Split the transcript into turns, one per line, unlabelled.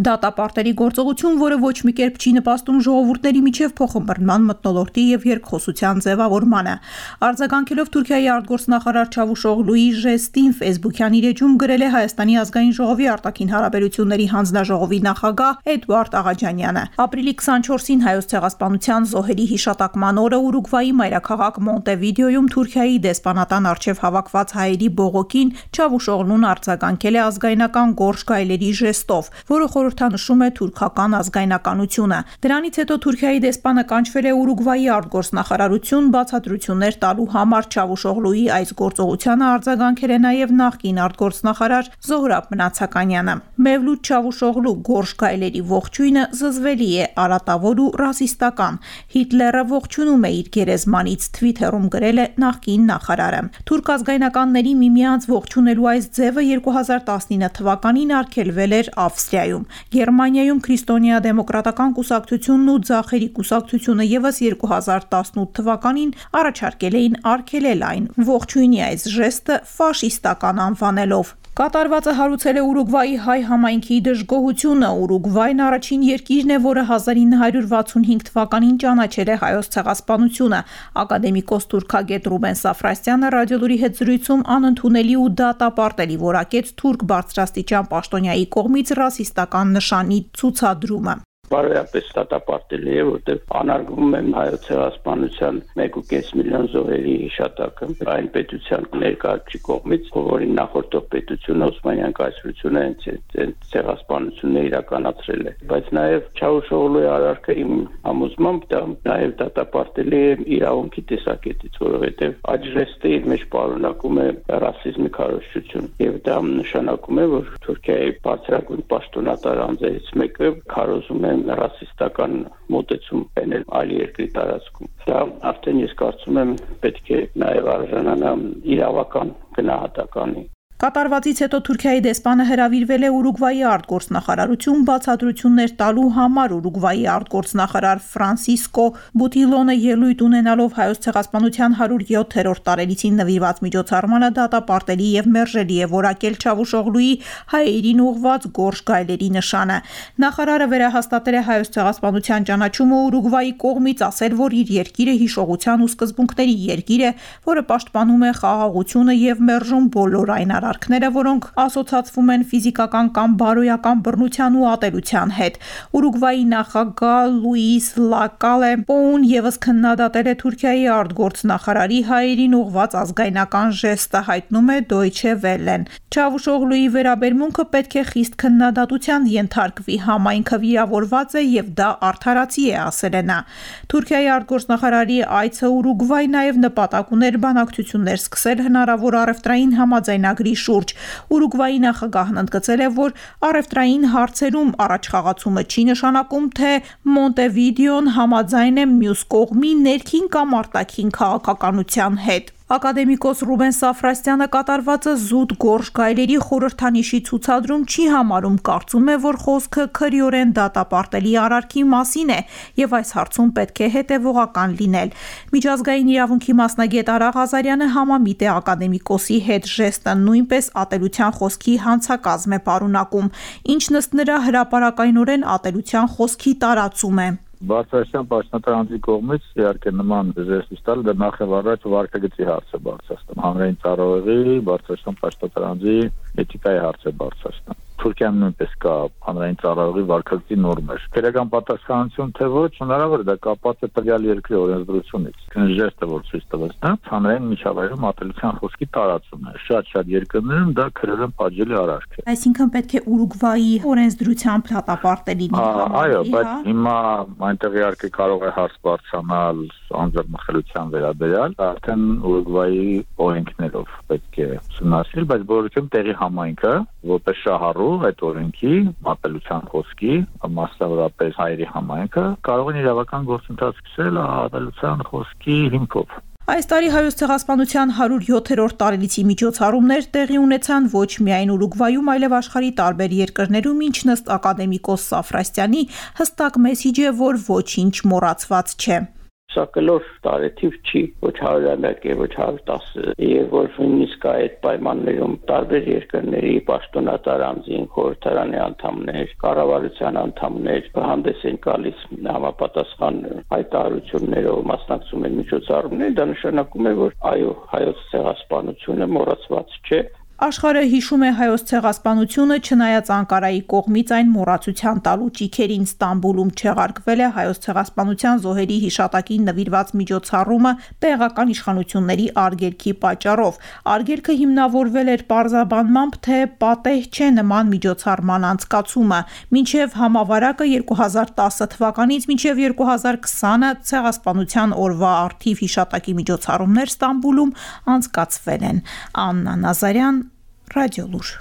Դատապարտերի գործողություն, որը ոչ մի կերպ չի նպաստում ժողովուրդների միջև փոխըմբռնման մթնոլորտի եւ երկխոսության ձևավորմանը։ Արձագանքելով Թուրքիայի արտգործնախարար Չավուշօղլուի ժեստին Facebook-յան իր էջում գրել է Հայաստանի ազգային ժողովի արտաքին հարաբերությունների հանձնաժողովի նախագահ Էդուարդ Աղաջանյանը։ Ապրիլի 24-ին հայոց ցեղասպանության զոհերի հիշատակման օրը Ուրուգվայի մայրաքաղաք Մոնտեվիդեոյում Թուրքիայի դեսպանատան արչև հավաքված հայերի բողոքին Չավուշօղլուն արձագանքել է ազգայնական գորշ գայլերի ժեստով, որը խորհրդանշում է թուրքական ազգայնականությունը։ Դրանից հետո Թուրքիայի դեսպանը կանչվել է Ուրուգվայի արտգործնախարարություն բացատրություններ տալու համար Չավուշօղլուի այս գործողությանը արձագանքել է նաև նախկին արտգործնախարար Զոհրաբ Մնացականյանը։ Մևլութ Չավուշօղլու գորշ գայլերի ողջույնը զզվելի է, արատավոր ու ռասիստական։ Հիտլերը ողջունում է իր գերեզմանից Twitter-ում գրել է նախկին նախարարը։ Թուրք ազգայնականների միմյանց ողջունելու այս ձևը 2019 թվականին արգելվել էր Ավստրիայում։ Գերմանիայում Քրիստոնյա դեմոկրատական կուսակցությունն ու Ձախերի կուսակցությունը եւս 2018 թվականին առաջարկել էին արգելել այն։ Ողջույնի այս ժեստը ֆաշիստական անվանելով։ Կատարվածը հարուցել է Ուրուգվայի հայ համայնքի դժգոհությունը։ Ուրուգվայն առաջին երկիրն է, որը 1965 թվականին ճանաչել է հայոց ցեղասպանությունը։ Ակադեմիկոս թուրքագետ Ռուբեն Սաֆրասյանը ռադիոլուրի հետ զրույցում անընդունելի ու դատապարտելի որակեց թուրք բարձրաստիճան պաշտոնյայի կողմից ռասիստական նշանի ցուցադրումը
բարոյապես դատապարտելի է, որտեղ անարգվում են հայոց ցեղասպանության 1.5 միլիոն զոհերի հիշատակը այն պետության ներկայացի կողմից, որին նախորդող պետությունը Օսմանյան կայսրությունը այն ցեղասպանությունը իրականացրել է։ Բայց նաև Չաուշօղլուի արարքը իմ համոզմամբ դա նաև դատապարտելի է իրավունքի տեսակետից, որովհետև աջրեստը իր մեջ պարունակում է ռասիզմի քարոզչություն եւ դա նշանակում է, որ Թուրքիայի բարձրագույն պաշտոնատար անձերից մեկը քարոզում է ռասիստական մոտեցում բերել այլ երկրի տարածքում։ Դա արդեն ես կարծում եմ պետք է նաև արժանանա իրավական գնահատականի։
Կատարվածից հետո Թուրքիայի դեսպանը հրավիրվել է Ուրուգվայի արտգործնախարարություն բացատրություններ տալու համար Ուրուգվայի արտգործնախարար Ֆրանսիսկո Բուտիլոնը ելույթ ունենալով հայոց ցեղասպանության 107-րդ տարելիցին նվիրված միջոցառմանը դատապարտելի եւ մերժելի է որակել Չավուշօղլուի հայերին ուղված գորշ գայլերի նշանը։ Նախարարը վերահաստատել է հայոց ցեղասպանության ճանաչումը Ուրուգվայի կողմից, ասել, որ իր երկիրը հիշողության ու սկզբունքների երկիր է, որը պաշտպանում է խաղաղությունը եւ մերժում բոլոր այն արարքները, որոնք ասոցացվում են ֆիզիկական կամ բարոյական բռնության ու ատելության հետ։ Ուրուգվայի նախագահ Լուիս Լակալե Պոուն եւս քննադատել է Թուրքիայի արտգործնախարարի հայերին ուղված ազգայնական ժեստը, հայտնում է Deutsche Welle-ն։ Չավուշօղլուի վերաբերմունքը պետք է խիստ քննադատության ենթարկվի, համայնքը վիրավորված է եւ դա արդարացի է, ասել է նա։ Թուրքիայի արտգործնախարարի այցը Ուրուգվայ նաեւ նպատակ ուներ բանակցություններ սկսել հնարավոր առևտրային համաձայնագրի շուրջ։ Ուրուգվայի նախագահն ընդգծել է, որ առևտրային հարցերում առաջխաղացումը չի նշանակում, թե Մոնտեվիդեոն համաձայն է մյուս կողմի ներքին կամ արտաքին քաղաքականության հետ։ Ակադեմիկոս Ռուբեն Սաֆրասյանը կատարվածը զուտ գորշ գայլերի խորհրդանիշի ցուցադրում չի համարում, կարծում է, որ խոսքը քրիորեն դատապարտելի արարքի մասին է եւ այս հարցում պետք է հետեւողական լինել։ Միջազգային իրավունքի մասնագետ Արա Ղազարյանը համամիտ է ակադեմիկոսի հետ ժեստը նույնպես ատելության խոսքի հանցակազմ է պարունակում, ինչն ըստ նրա հրաապարակայնորեն ատելության խոսքի տարածում է։
Բարձրաստիճան պաշտոնատարանցի կողմից իհարկե նման ժեստի տալ դա նախ եւ առաջ վարկագծի հարց է բարձրացնում։ Հանրային ծառայողի, բարձրաստիճան պաշտոնատարանցի էթիկայի հարց է բարձրացնում։ Թուրքիայում նույնպես կա հանրային ծառայողի վարկագծի նորմեր։ Քրեական պատասխանատվություն թե ոչ, հնարավոր է դա կապված է տվյալ երկրի օրենսդրությունից։ Քնժեստը որ ցույց տվեց, դա հանրային միջավայրում ատելության խոսքի տարածումն է։ Շատ-շատ երկրներում դա քրեական պատժելի արարք է։
Այսինքն պետք է Ուրուգվայի օրենսդրությամբ դատապարտել լինի։
Այո, բայց հիմա այնտեղ իհարկե կարող է հարց բարձրանալ անձնախելության վերաբերյալ, արդեն Ուրուգվայի օրենքներով պետք է ուսումնասիրել, բայց բոլորովին տեղի համայնքը որպես շահառու այդ օրենքի մատելության խոսքի մասնավորապես հայերի համայնքը կարող են իրավական գործընթաց սկսել ատելության խոսքի հիմքով
Այս տարի հայոց ցեղասպանության 107-րդ տարելիցի միջոցառումներ տեղի ունեցան ոչ միայն Ուրուգվայում, այլև աշխարհի տարբեր երկրներում, ինչն ըստ ակադեմիկոս Սաֆրաստյանի հստակ մեսիջ է, որ ոչինչ մոռացված չէ։
Սա կլոր տարեթիվ չի, ոչ 100-ամյակ է, ոչ 110, եւ որ նույնիսկ այդ պայմաններում տարբեր երկրների պաշտոնատար անձին, խորհրդարանի անդամներ, կառավարության անդամներ հանդես են գալիս համապատասխան հայտարարություններով մասնակցում են միջոցառումներ, դա նշանակում է, որ այո, հայոց ցեղասպանությունը մոռացված չէ
Աշխարհը հիշում է հայոց ցեղասպանությունը, չնայած Անկարայի կողմից այն մոռացության տալու ճիքերին Ստամբուլում չեղարկվել է հայոց ցեղասպանության զոհերի հիշատակին նվիրված միջոցառումը տեղական իշխանությունների արգելքի պատճառով։ Արգելքը հիմնավորվել էր պարզաբանմամբ, թե պատեհ չէ նման միջոցառման անցկացումը, մինչև համավարակը 2010 թվականից մինչև 2020-ը ցեղասպանության օրվա արդիվ հիշատակի միջոցառումներ Ստամբուլում անցկացվել են։ Աննա Նազարյան Радио Луж.